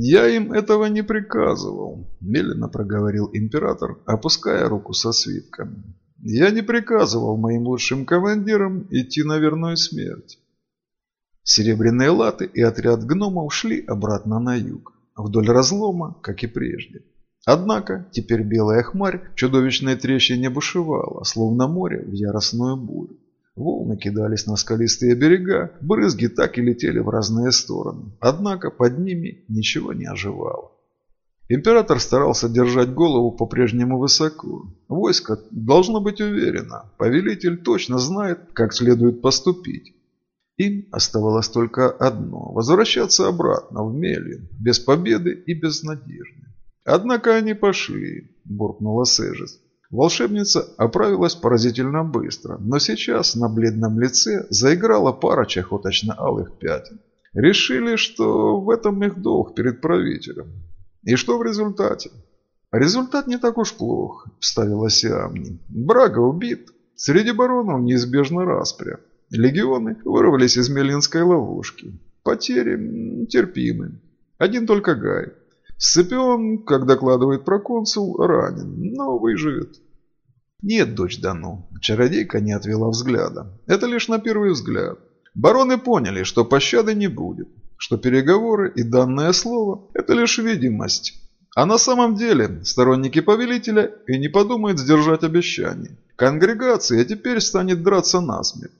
«Я им этого не приказывал», – медленно проговорил император, опуская руку со свитками. «Я не приказывал моим лучшим командирам идти на верную смерть». Серебряные латы и отряд гномов шли обратно на юг, вдоль разлома, как и прежде. Однако теперь белая хмарь чудовищной трещине бушевала, словно море в яростную бурю. Волны кидались на скалистые берега, брызги так и летели в разные стороны. Однако под ними ничего не оживало. Император старался держать голову по-прежнему высоко. Войско должно быть уверено. Повелитель точно знает, как следует поступить. Им оставалось только одно – возвращаться обратно в Мелин, без победы и без надежды. «Однако они пошли», – буркнула Сежис. Волшебница оправилась поразительно быстро, но сейчас на бледном лице заиграла пара чахоточно-алых пятен. Решили, что в этом их долг перед правителем. И что в результате? Результат не так уж плох, вставила Сиамни. Брага убит. Среди баронов неизбежно распря. Легионы вырвались из Мелинской ловушки. Потери терпимы. Один только Гай. Сципион, как докладывает проконсул, ранен, но выживет. Нет, дочь Дану, чародейка не отвела взгляда. Это лишь на первый взгляд. Бароны поняли, что пощады не будет, что переговоры и данное слово – это лишь видимость. А на самом деле сторонники повелителя и не подумают сдержать обещание. Конгрегация теперь станет драться насмерть.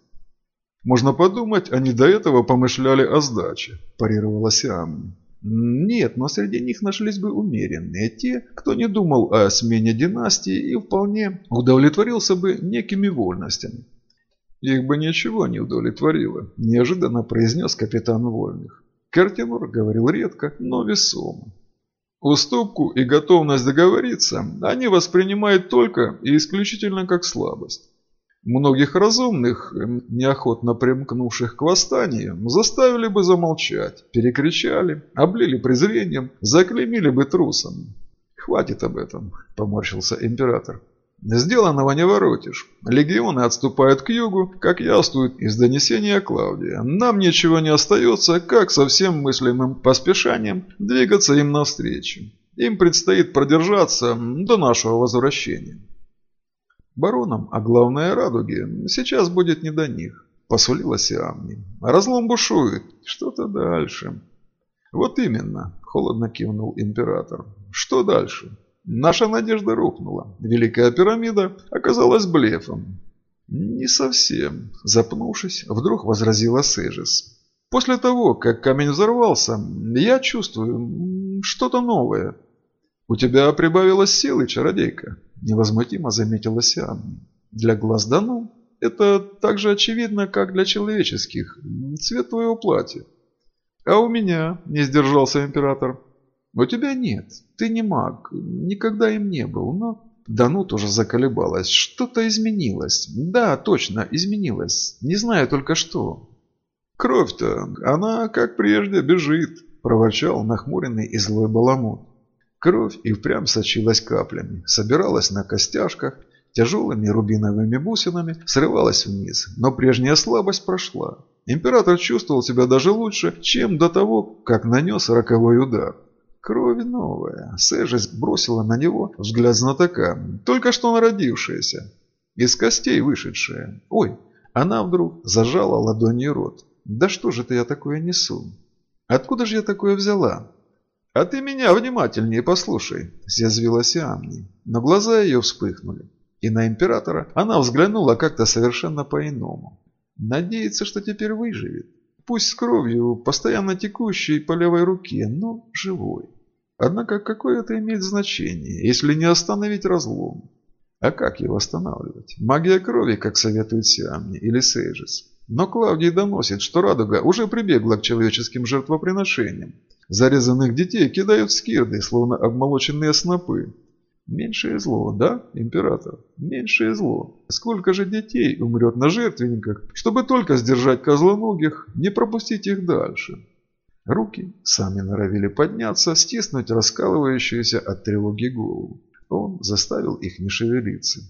Можно подумать, они до этого помышляли о сдаче, парировала Сиамни. Нет, но среди них нашлись бы умеренные, те, кто не думал о смене династии и вполне удовлетворился бы некими вольностями. Их бы ничего не удовлетворило, неожиданно произнес капитан Вольных. Картинор говорил редко, но весомо. Уступку и готовность договориться они воспринимают только и исключительно как слабость. Многих разумных, эм, неохотно примкнувших к восстанию, заставили бы замолчать, перекричали, облили презрением, заклеймили бы трусом. «Хватит об этом», – поморщился император. «Сделанного не воротишь. Легионы отступают к югу, как яствуют из донесения Клавдия. Нам ничего не остается, как со всем мыслимым поспешанием двигаться им навстречу. Им предстоит продержаться до нашего возвращения». Баронам, а главное радуги, сейчас будет не до них, посулила Сиамни. Разлом бушует, что-то дальше. Вот именно, холодно кивнул император. Что дальше? Наша надежда рухнула. Великая пирамида оказалась блефом. Не совсем, запнувшись, вдруг возразила Сежис. После того, как камень взорвался, я чувствую что-то новое. У тебя прибавилось силы, чародейка. Невозмутимо заметила Сианна. Для глаз Дану это так же очевидно, как для человеческих. Цвет твоего платья. А у меня, не сдержался император. У тебя нет. Ты не маг. Никогда им не был. Но Дану тоже заколебалась. Что-то изменилось. Да, точно, изменилось. Не знаю только что. Кровь-то, она, как прежде, бежит, проворчал нахмуренный и злой баламут. Кровь и впрямь сочилась каплями, собиралась на костяшках, тяжелыми рубиновыми бусинами срывалась вниз, но прежняя слабость прошла. Император чувствовал себя даже лучше, чем до того, как нанес роковой удар. Кровь новая. Сэжесть бросила на него взгляд знатока, только что народившаяся, из костей вышедшая. Ой, она вдруг зажала ладонью рот. Да что же это я такое несу? Откуда же я такое взяла? «А ты меня внимательнее послушай», – съязвилась Амни. Но глаза ее вспыхнули. И на императора она взглянула как-то совершенно по-иному. Надеется, что теперь выживет. Пусть с кровью, постоянно текущей по левой руке, но живой. Однако какое это имеет значение, если не остановить разлом? А как его останавливать? Магия крови, как советует Сиамни или Сейджис. Но Клавдий доносит, что Радуга уже прибегла к человеческим жертвоприношениям. Зарезанных детей кидают в скирды, словно обмолоченные снопы. Меньшее зло, да, император? Меньшее зло. Сколько же детей умрет на жертвенниках, чтобы только сдержать козлоногих, не пропустить их дальше? Руки сами норовили подняться, стиснуть раскалывающуюся от тревоги голову. Он заставил их не шевелиться.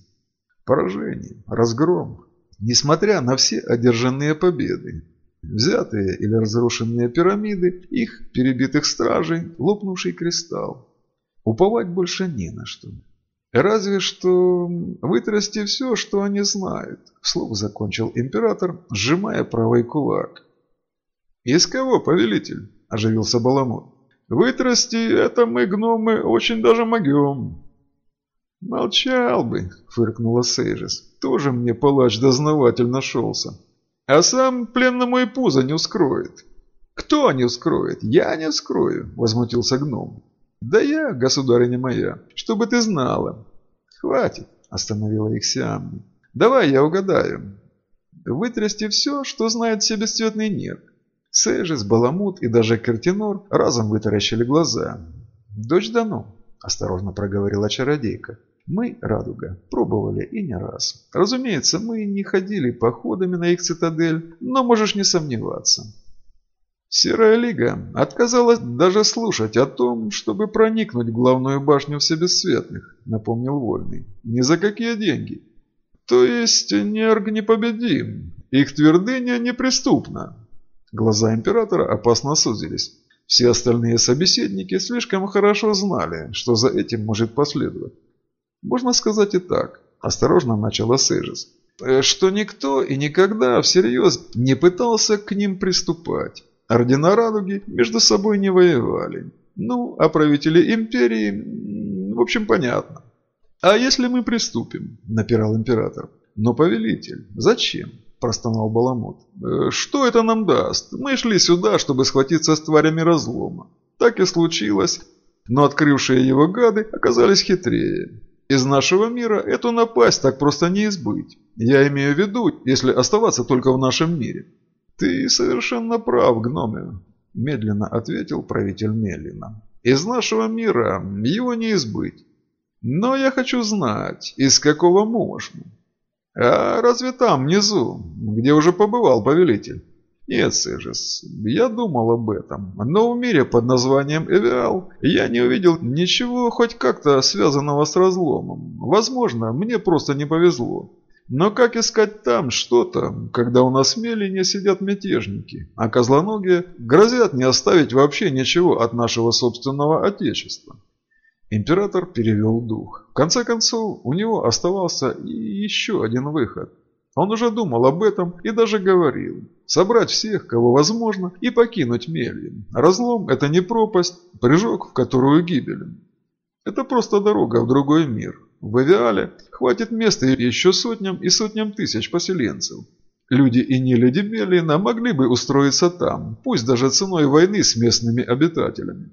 Поражение, разгром, несмотря на все одержанные победы. Взятые или разрушенные пирамиды, их перебитых стражей, лопнувший кристалл. Уповать больше не на что. Разве что вытрясти все, что они знают, вслух закончил император, сжимая правый кулак. «Из кого, повелитель?» – оживился Баламут. «Вытрясти это мы, гномы, очень даже могем». «Молчал бы», – фыркнула Сейжес. «Тоже мне палач-дознаватель нашелся. А сам пленному и пузо не ускроет». «Кто не ускроет? Я не ускрою», – возмутился гном. «Да я, государыня моя, чтобы ты знала». «Хватит», – остановила их Сиамни. «Давай я угадаю. Вытрясти все, что знает все бесцветный нерк. Сэжис, Баламут и даже Картинор разом вытаращили глаза. «Дочь Дано», – осторожно проговорила чародейка. «Мы, Радуга, пробовали и не раз. Разумеется, мы не ходили походами на их цитадель, но можешь не сомневаться. Серая Лига отказалась даже слушать о том, чтобы проникнуть в главную башню Всебесцветных, напомнил Вольный. Ни за какие деньги. То есть Нерг непобедим, их твердыня неприступна. Глаза императора опасно сузились. Все остальные собеседники слишком хорошо знали, что за этим может последовать. Можно сказать и так, осторожно начала Сежис, «Э, что никто и никогда всерьез не пытался к ним приступать. Ордена Радуги между собой не воевали. Ну, а правители империи, в общем, понятно. «А если мы приступим?» – напирал император. «Но, повелитель, зачем?» – простонал Баламут. «Э, «Что это нам даст? Мы шли сюда, чтобы схватиться с тварями разлома. Так и случилось, но открывшие его гады оказались хитрее. Из нашего мира эту напасть так просто не избыть. Я имею в виду, если оставаться только в нашем мире. «Ты совершенно прав, гноме», – медленно ответил правитель Меллина. «Из нашего мира его не избыть. Но я хочу знать, из какого можно. А разве там, внизу, где уже побывал повелитель?» «Нет, Сежес, я думал об этом, но в мире под названием Эвиал я не увидел ничего хоть как-то связанного с разломом. Возможно, мне просто не повезло. Но как искать там что-то, когда у нас в Мелине сидят мятежники, а козлоногие грозят не оставить вообще ничего от нашего собственного отечества? Император перевел дух. В конце концов, у него оставался и еще один выход. Он уже думал об этом и даже говорил. Собрать всех, кого возможно, и покинуть Мельин. Разлом – это не пропасть, прыжок, в которую гибелен. Это просто дорога в другой мир. В Авиале хватит места еще сотням и сотням тысяч поселенцев. Люди и нелюди Мелина могли бы устроиться там, пусть даже ценой войны с местными обитателями.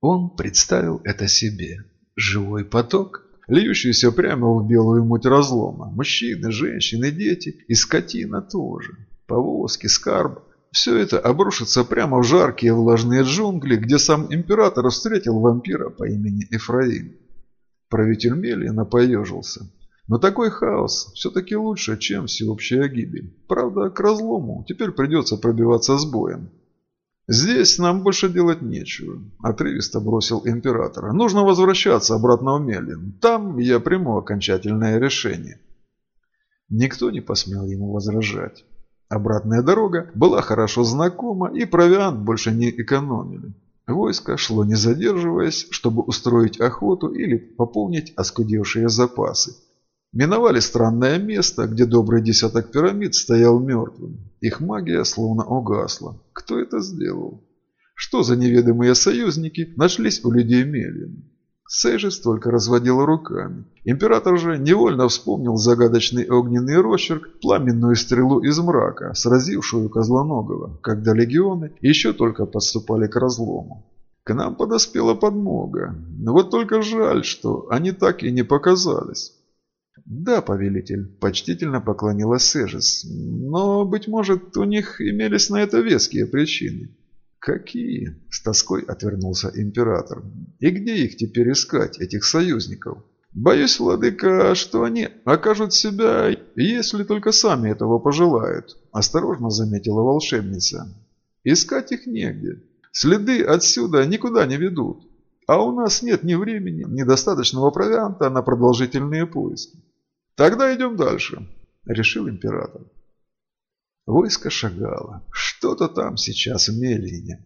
Он представил это себе. Живой поток, льющийся прямо в белую муть разлома. Мужчины, женщины, дети и скотина тоже. Повозки, скарб. Все это обрушится прямо в жаркие влажные джунгли, где сам император встретил вампира по имени Эфраим. Правитель Мелина поежился. Но такой хаос все-таки лучше, чем всеобщая гибель. Правда, к разлому теперь придется пробиваться с боем. «Здесь нам больше делать нечего», – отрывисто бросил император. «Нужно возвращаться обратно в Мелин. Там я приму окончательное решение». Никто не посмел ему возражать. Обратная дорога была хорошо знакома, и провиант больше не экономили. Войско шло не задерживаясь, чтобы устроить охоту или пополнить оскудевшие запасы. Миновали странное место, где добрый десяток пирамид стоял мертвым. Их магия словно угасла. Кто это сделал? Что за неведомые союзники нашлись у людей Мелина? Сейжис только разводила руками. Император же невольно вспомнил загадочный огненный росчерк, пламенную стрелу из мрака, сразившую Козлоногого, когда легионы еще только подступали к разлому. К нам подоспела подмога. Вот только жаль, что они так и не показались. «Да, повелитель», – почтительно поклонилась Сежис. «Но, быть может, у них имелись на это веские причины». «Какие?» – с тоской отвернулся император. «И где их теперь искать, этих союзников?» «Боюсь, владыка, что они окажут себя, если только сами этого пожелают», – осторожно заметила волшебница. «Искать их негде. Следы отсюда никуда не ведут. А у нас нет ни времени, ни достаточного провианта на продолжительные поиски. Тогда идем дальше», – решил император. Войско шагало. Что-то там сейчас в Мелине.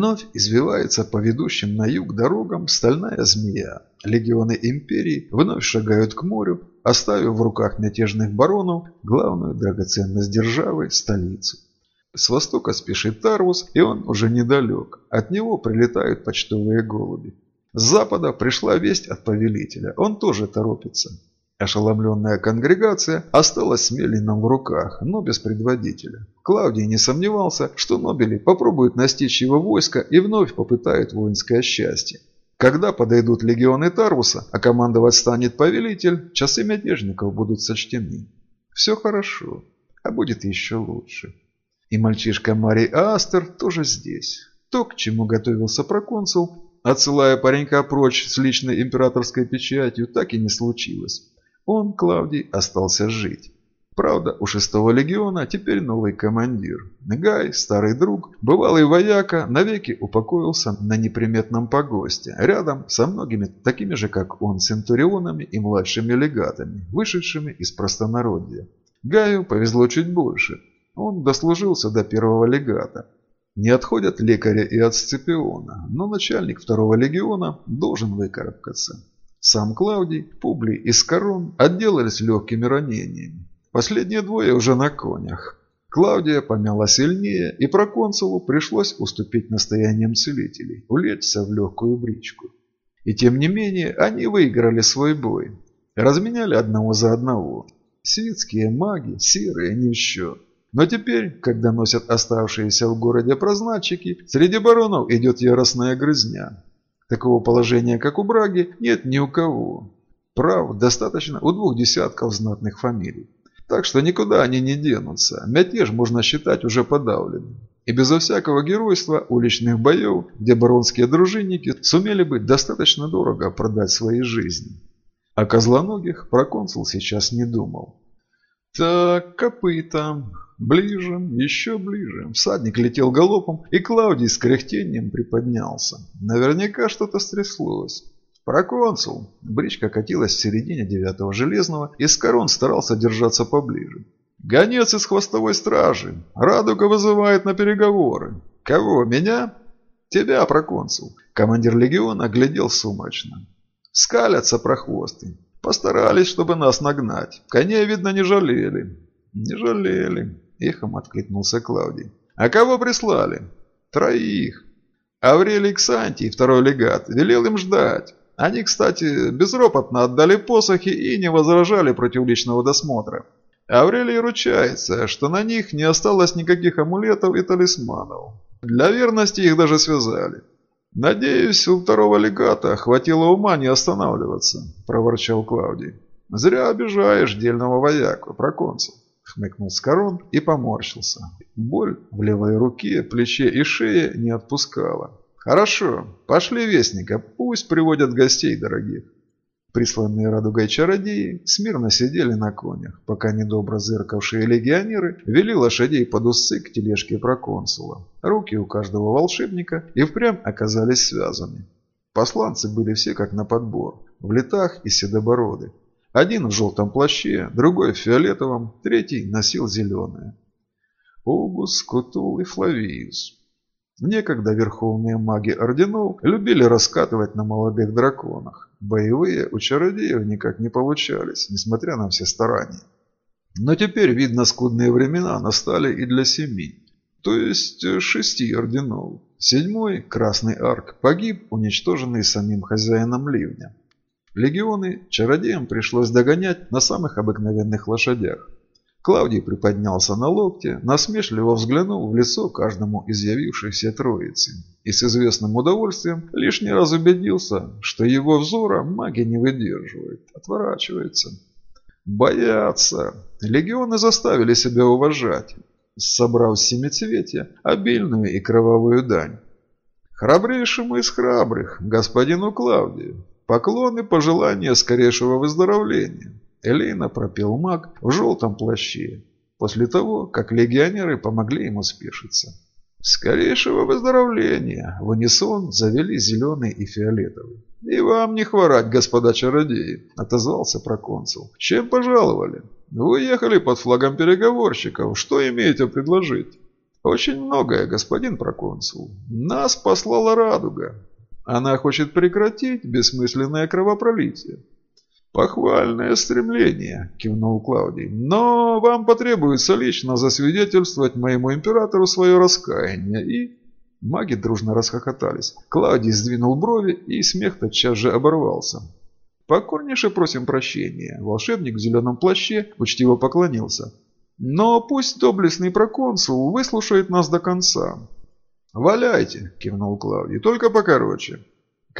Вновь извивается по ведущим на юг дорогам стальная змея. Легионы империи вновь шагают к морю, оставив в руках мятежных баронов главную драгоценность державы – столицу. С востока спешит Тарвус, и он уже недалек. От него прилетают почтовые голуби. С запада пришла весть от повелителя. Он тоже торопится. Ошеломленная конгрегация осталась с Мелином в руках, но без предводителя. Клавдий не сомневался, что Нобели попробуют настичь его войско и вновь попытают воинское счастье. Когда подойдут легионы Тарвуса, а командовать станет повелитель, часы мятежников будут сочтены. Все хорошо, а будет еще лучше. И мальчишка Марий Астер тоже здесь. То, к чему готовился проконсул, отсылая паренька прочь с личной императорской печатью, так и не случилось. Он, Клавдий, остался жить. Правда, у шестого легиона теперь новый командир. Гай, старый друг, бывалый вояка, навеки упокоился на неприметном погосте, рядом со многими такими же, как он, центурионами и младшими легатами, вышедшими из простонародья. Гаю повезло чуть больше. Он дослужился до первого легата. Не отходят лекаря и от Сципиона, но начальник второго легиона должен выкарабкаться. Сам Клавдий, Публий и Скорон отделались легкими ранениями. Последние двое уже на конях. Клавдия помяла сильнее, и проконсулу пришлось уступить настояниям целителей, улечься в легкую бричку. И тем не менее, они выиграли свой бой. Разменяли одного за одного. Светские маги, серые, не в счет. Но теперь, когда носят оставшиеся в городе прозначики, среди баронов идет яростная грызня. Такого положения, как у Браги, нет ни у кого. Прав достаточно у двух десятков знатных фамилий. Так что никуда они не денутся. Мятеж можно считать уже подавленным. И безо всякого геройства уличных боев, где баронские дружинники сумели бы достаточно дорого продать свои жизни. О козлоногих проконсул сейчас не думал. Так, копыта. Ближе, еще ближе. Всадник летел галопом, и Клавдий с кряхтением приподнялся. Наверняка что-то стряслось. «Проконсул!» Бричка катилась в середине девятого железного, и Скорон старался держаться поближе. «Гонец из хвостовой стражи! Радуга вызывает на переговоры! Кого, меня?» «Тебя, проконсул!» Командир легиона глядел сумрачно. «Скалятся прохвосты. Постарались, чтобы нас нагнать. Коней, видно, не жалели». «Не жалели», – эхом откликнулся Клавдий. «А кого прислали?» «Троих. Аврелий Ксантий, второй легат, велел им ждать. Они, кстати, безропотно отдали посохи и не возражали против личного досмотра. Аврелий ручается, что на них не осталось никаких амулетов и талисманов. Для верности их даже связали. «Надеюсь, у второго легата хватило ума не останавливаться», – проворчал Клавдий. «Зря обижаешь дельного вояку, проконсул». Хмыкнул Скорон и поморщился. Боль в левой руке, плече и шее не отпускала. «Хорошо, пошли вестника, пусть приводят гостей дорогих». Присланные радугой чародеи смирно сидели на конях, пока недобро зыркавшие легионеры вели лошадей под усы к тележке проконсула. Руки у каждого волшебника и впрямь оказались связаны. Посланцы были все как на подбор, в летах и седобороды. Один в желтом плаще, другой в фиолетовом, третий носил зеленое. Огус, Кутул и Флавиус. Некогда верховные маги орденов любили раскатывать на молодых драконах. Боевые у чародеев никак не получались, несмотря на все старания. Но теперь, видно, скудные времена настали и для семи, то есть э, шести орденов. Седьмой, Красный Арк, погиб, уничтоженный самим хозяином ливня. Легионы чародеям пришлось догонять на самых обыкновенных лошадях. Клавдий приподнялся на локте, насмешливо взглянул в лицо каждому из явившихся троицы и с известным удовольствием лишний раз убедился, что его взора маги не выдерживает, отворачивается. Боятся. Легионы заставили себя уважать, собрав семицветия обильную и кровавую дань. Храбрейшему из храбрых, господину Клавдию, поклоны пожелания скорейшего выздоровления. Элейна пропел маг в желтом плаще, после того, как легионеры помогли ему спешиться. «Скорейшего выздоровления!» В унисон завели зеленый и фиолетовый. «И вам не хворать, господа чародеи!» – отозвался проконсул. «Чем пожаловали? Вы ехали под флагом переговорщиков. Что имеете предложить?» «Очень многое, господин проконсул. Нас послала радуга. Она хочет прекратить бессмысленное кровопролитие. «Похвальное стремление», – кивнул Клаудий. «Но вам потребуется лично засвидетельствовать моему императору свое раскаяние и...» Маги дружно расхохотались. Клаудий сдвинул брови, и смех тотчас же оборвался. «Покорнейше просим прощения». Волшебник в зеленом плаще учтиво поклонился. «Но пусть доблестный проконсул выслушает нас до конца». «Валяйте», – кивнул Клаудий, – «только покороче».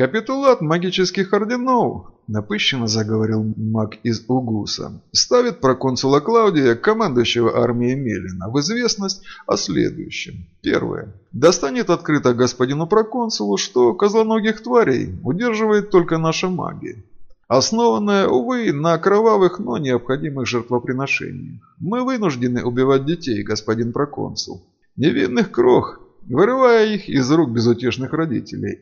«Капитулат магических орденов», – напыщенно заговорил маг из Угуса, – ставит проконсула Клаудия, командующего армией Мелина, в известность о следующем. Первое. Достанет открыто господину проконсулу, что козлоногих тварей удерживает только наша магия, основанная, увы, на кровавых, но необходимых жертвоприношениях. Мы вынуждены убивать детей, господин проконсул. Невинных крох, вырывая их из рук безутешных родителей,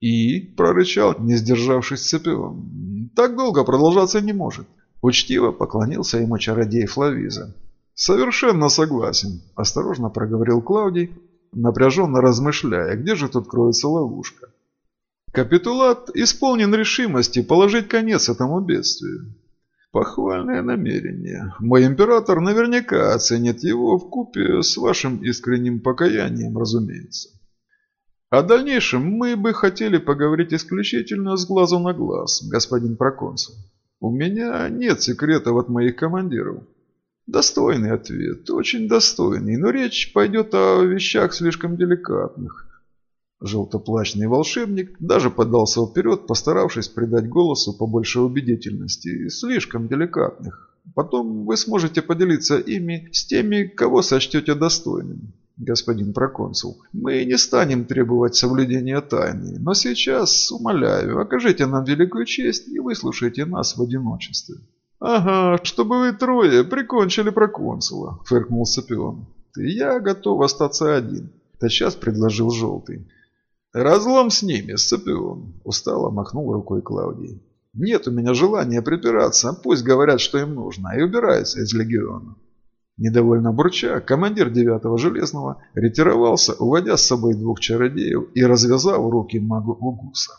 «И?» – прорычал, не сдержавшись Сципион. «Так долго продолжаться не может». Учтиво поклонился ему чародей Флавиза. «Совершенно согласен», – осторожно проговорил Клавдий, напряженно размышляя, где же тут кроется ловушка. Капитулат исполнен решимости положить конец этому бедствию. Похвальное намерение. Мой император наверняка оценит его в купе с вашим искренним покаянием, разумеется. О дальнейшем мы бы хотели поговорить исключительно с глазу на глаз, господин проконсул. У меня нет секретов от моих командиров. Достойный ответ, очень достойный, но речь пойдет о вещах слишком деликатных. Желтоплачный волшебник даже подался вперед, постаравшись придать голосу побольше убедительности, слишком деликатных. Потом вы сможете поделиться ими с теми, кого сочтете достойным господин проконсул. Мы не станем требовать соблюдения тайны, но сейчас, умоляю, окажите нам великую честь и выслушайте нас в одиночестве». «Ага, чтобы вы трое прикончили проконсула», — фыркнул Сапион. «Ты я готов остаться один», — тотчас предложил Желтый. «Разлом с ними, Сапион», — устало махнул рукой Клаудий. «Нет у меня желания припираться, пусть говорят, что им нужно, и убираются из легиона». Недовольно бурча, командир девятого железного ретировался, уводя с собой двух чародеев и развязав руки магу Угуса.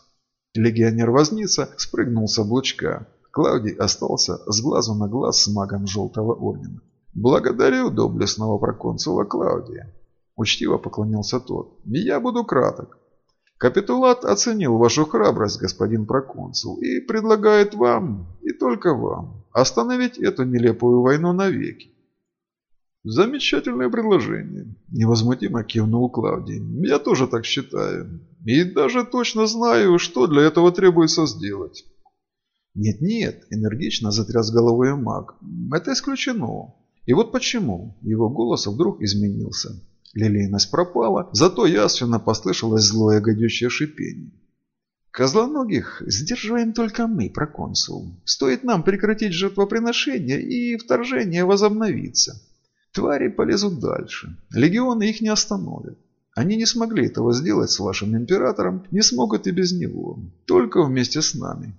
Легионер-возница спрыгнул с облучка. Клавдий остался с глазу на глаз с магом Желтого Ордена. «Благодарю доблестного проконсула Клавдия», – учтиво поклонился тот. «Я буду краток. Капитулат оценил вашу храбрость, господин проконсул, и предлагает вам, и только вам, остановить эту нелепую войну навеки. «Замечательное предложение», – невозмутимо кивнул Клавдий. «Я тоже так считаю. И даже точно знаю, что для этого требуется сделать». «Нет-нет», – энергично затряс головой маг. «Это исключено. И вот почему». Его голос вдруг изменился. Лилейность пропала, зато ясно послышалось злое гадючее шипение. Козлоногих сдерживаем только мы, проконсул. Стоит нам прекратить жертвоприношение, и вторжение возобновится. Твари полезут дальше. Легионы их не остановят. Они не смогли этого сделать с вашим императором, не смогут и без него. Только вместе с нами.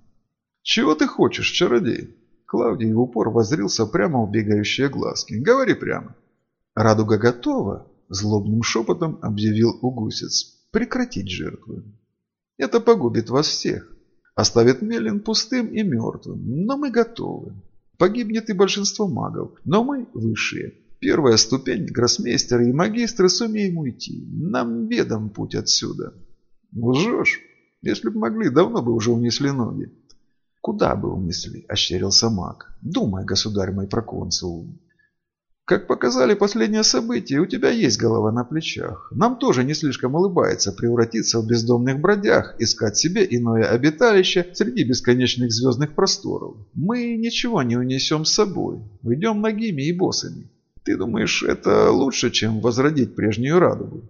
Чего ты хочешь, чародей? Клавдий в упор возрился прямо в бегающие глазки. Говори прямо. Радуга готова, злобным шепотом объявил угусец. Прекратить жертву. Это погубит вас всех. Оставит Мелин пустым и мертвым. Но мы готовы. Погибнет и большинство магов, но мы высшие. Первая ступень, гроссмейстеры и магистры, сумеем уйти. Нам ведом путь отсюда. Лжешь? Если бы могли, давно бы уже унесли ноги. Куда бы унесли, ощерился маг. Думай, государь мой проконсул. Как показали последние события, у тебя есть голова на плечах. Нам тоже не слишком улыбается превратиться в бездомных бродях, искать себе иное обиталище среди бесконечных звездных просторов. Мы ничего не унесем с собой. Уйдем ногими и босами. Ты думаешь, это лучше, чем возродить прежнюю радугу?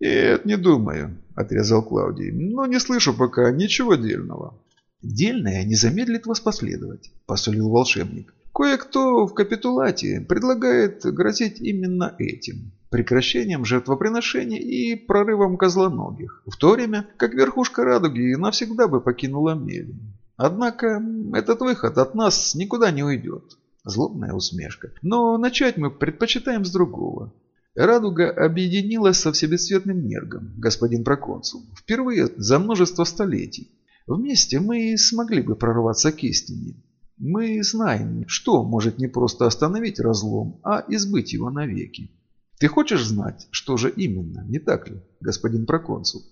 «Нет, не думаю», – отрезал Клаудий. «Но не слышу пока ничего дельного». «Дельное не замедлит вас последовать», – посулил волшебник. Кое-кто в капитулате предлагает грозить именно этим – прекращением жертвоприношений и прорывом козлоногих, в то время как верхушка радуги навсегда бы покинула Мелин. Однако этот выход от нас никуда не уйдет. Злобная усмешка. Но начать мы предпочитаем с другого. Радуга объединилась со всебесцветным нергом, господин проконсул, впервые за множество столетий. Вместе мы смогли бы прорваться к истине, мы знаем, что может не просто остановить разлом, а избыть его навеки. Ты хочешь знать, что же именно, не так ли, господин проконсул?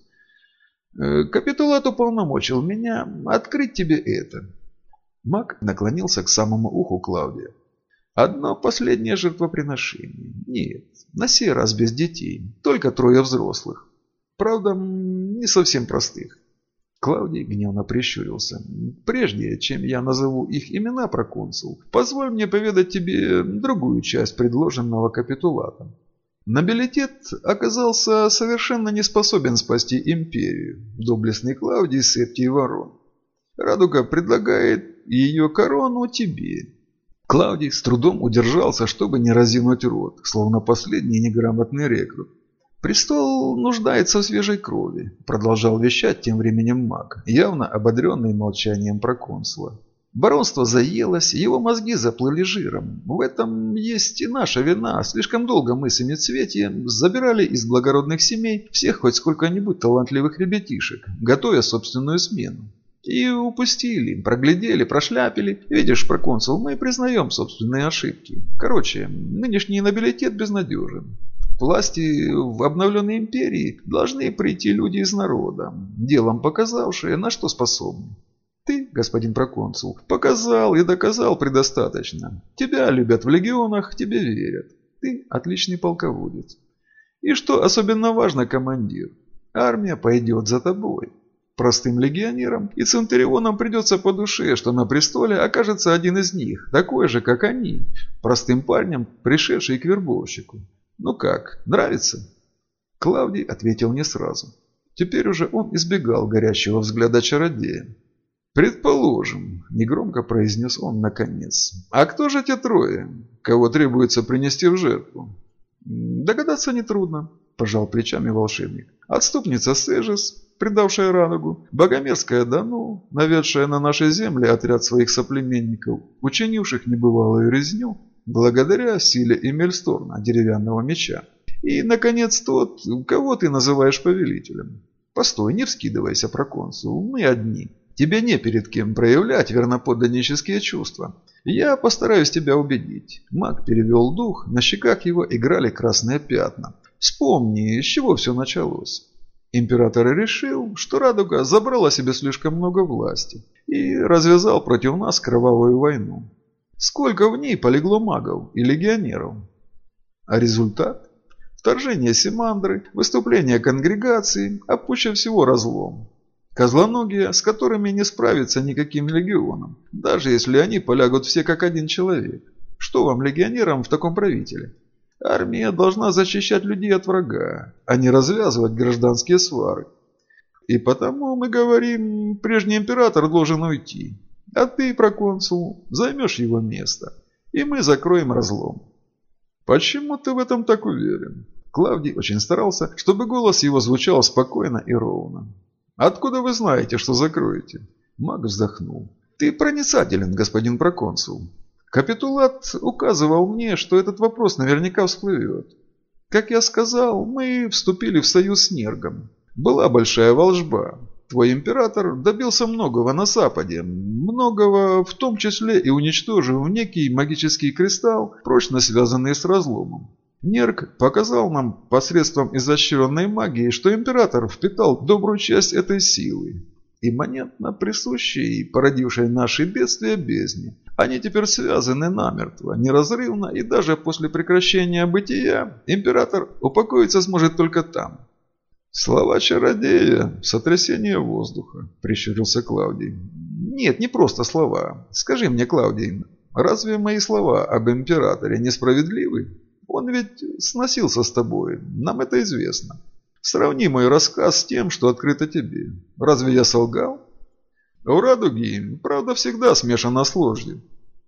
Э, капитулат уполномочил меня открыть тебе это. Маг наклонился к самому уху Клаудия. Одно последнее жертвоприношение. Нет, на сей раз без детей, только трое взрослых. Правда, не совсем простых. Клавдий гневно прищурился. «Прежде, чем я назову их имена, проконсул, позволь мне поведать тебе другую часть предложенного капитулата. Нобилитет оказался совершенно не способен спасти империю, доблестный Клавдий Септий Ворон. Радуга предлагает ее корону тебе». Клавдий с трудом удержался, чтобы не разинуть рот, словно последний неграмотный рекрут. «Престол нуждается в свежей крови», – продолжал вещать тем временем маг, явно ободренный молчанием проконсула. Баронство заелось, его мозги заплыли жиром. В этом есть и наша вина. Слишком долго мы с семицветием забирали из благородных семей всех хоть сколько-нибудь талантливых ребятишек, готовя собственную смену. И упустили, проглядели, прошляпили. Видишь, проконсул, мы признаем собственные ошибки. Короче, нынешний нобилитет безнадежен власти в обновленной империи должны прийти люди из народа, делом показавшие, на что способны. Ты, господин проконсул, показал и доказал предостаточно. Тебя любят в легионах, тебе верят. Ты отличный полководец. И что особенно важно, командир, армия пойдет за тобой. Простым легионерам и центурионам придется по душе, что на престоле окажется один из них, такой же, как они, простым парнем, пришедший к вербовщику. «Ну как, нравится?» Клавдий ответил не сразу. Теперь уже он избегал горящего взгляда чародея. «Предположим», – негромко произнес он наконец. «А кто же те трое, кого требуется принести в жертву?» «Догадаться нетрудно», – пожал плечами волшебник. «Отступница Сежис, предавшая Радугу, богомерзкая Дану, наведшая на нашей земле отряд своих соплеменников, учинивших небывалую резню, благодаря силе Эмельсторна, деревянного меча. И, наконец, тот, кого ты называешь повелителем. Постой, не вскидывайся, проконсул, мы одни. Тебе не перед кем проявлять верноподданнические чувства. Я постараюсь тебя убедить. Маг перевел дух, на щеках его играли красные пятна. Вспомни, с чего все началось. Император решил, что Радуга забрала себе слишком много власти и развязал против нас кровавую войну. Сколько в ней полегло магов и легионеров? А результат? Вторжение Симандры, выступление конгрегации, а пуще всего разлом. Козлоногие, с которыми не справится никаким легионом, даже если они полягут все как один человек. Что вам, легионерам, в таком правителе? Армия должна защищать людей от врага, а не развязывать гражданские свары. И потому мы говорим, прежний император должен уйти. А ты, проконсул, займешь его место, и мы закроем разлом. Почему ты в этом так уверен? Клавдий очень старался, чтобы голос его звучал спокойно и ровно. «Откуда вы знаете, что закроете?» Маг вздохнул. «Ты проницателен, господин проконсул. Капитулат указывал мне, что этот вопрос наверняка всплывет. Как я сказал, мы вступили в союз с Нергом. Была большая волжба. Твой император добился многого на Западе, многого в том числе и уничтожив некий магический кристалл, прочно связанный с разломом. Нерк показал нам посредством изощренной магии, что император впитал добрую часть этой силы. Имманентно присущей и породившей наши бедствия бездне. Они теперь связаны намертво, неразрывно, и даже после прекращения бытия император упокоиться сможет только там. «Слова чародея, сотрясение воздуха», – прищурился Клавдий. «Нет, не просто слова. Скажи мне, Клавдий, разве мои слова об императоре несправедливы? Он ведь сносился с тобой, нам это известно. Сравни мой рассказ с тем, что открыто тебе. Разве я солгал?» «У радуги, правда, всегда смешана с ложью».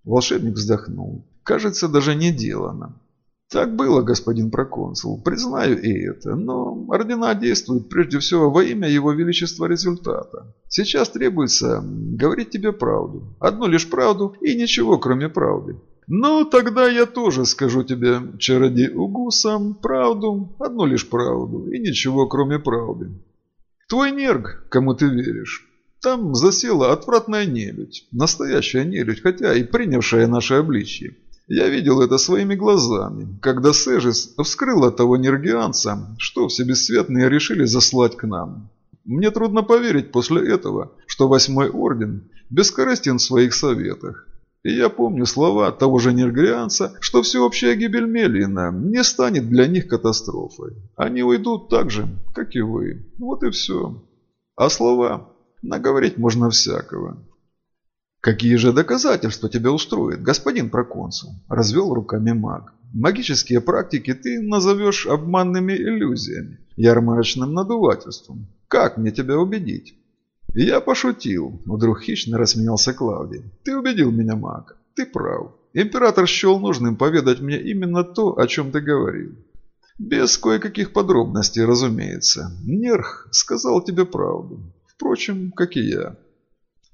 Волшебник вздохнул. «Кажется, даже не делано. Так было, господин проконсул, признаю и это, но ордена действуют прежде всего во имя его величества результата. Сейчас требуется говорить тебе правду, одну лишь правду и ничего кроме правды. Ну, тогда я тоже скажу тебе, чародей Угусам, правду, одну лишь правду и ничего кроме правды. Твой нерг, кому ты веришь, там засела отвратная нелюдь, настоящая нелюдь, хотя и принявшая наше обличье. Я видел это своими глазами, когда Сежис вскрыла того нергианца, что все бесцветные решили заслать к нам. Мне трудно поверить после этого, что Восьмой Орден бескорыстен в своих советах. И я помню слова того же нергрианца, что всеобщая гибель Мелина не станет для них катастрофой. Они уйдут так же, как и вы. Вот и все. А слова? Наговорить можно всякого. «Какие же доказательства тебя устроят, господин проконсул?» – развел руками маг. «Магические практики ты назовешь обманными иллюзиями, ярмарочным надувательством. Как мне тебя убедить?» «Я пошутил», – вдруг хищно рассмеялся Клавдий. «Ты убедил меня, маг. Ты прав. Император счел нужным поведать мне именно то, о чем ты говорил. Без кое-каких подробностей, разумеется. Нерх сказал тебе правду. Впрочем, как и я.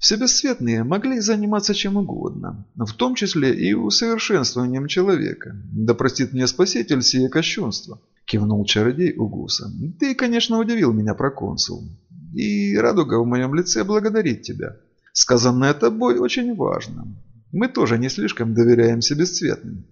Все бесцветные могли заниматься чем угодно, в том числе и усовершенствованием человека. Да простит мне Спаситель сие кощунство, кивнул чародей Угуса. Ты, конечно, удивил меня, проконсул. И радуга в моем лице благодарит тебя. Сказанное тобой очень важно. Мы тоже не слишком доверяемся бесцветным.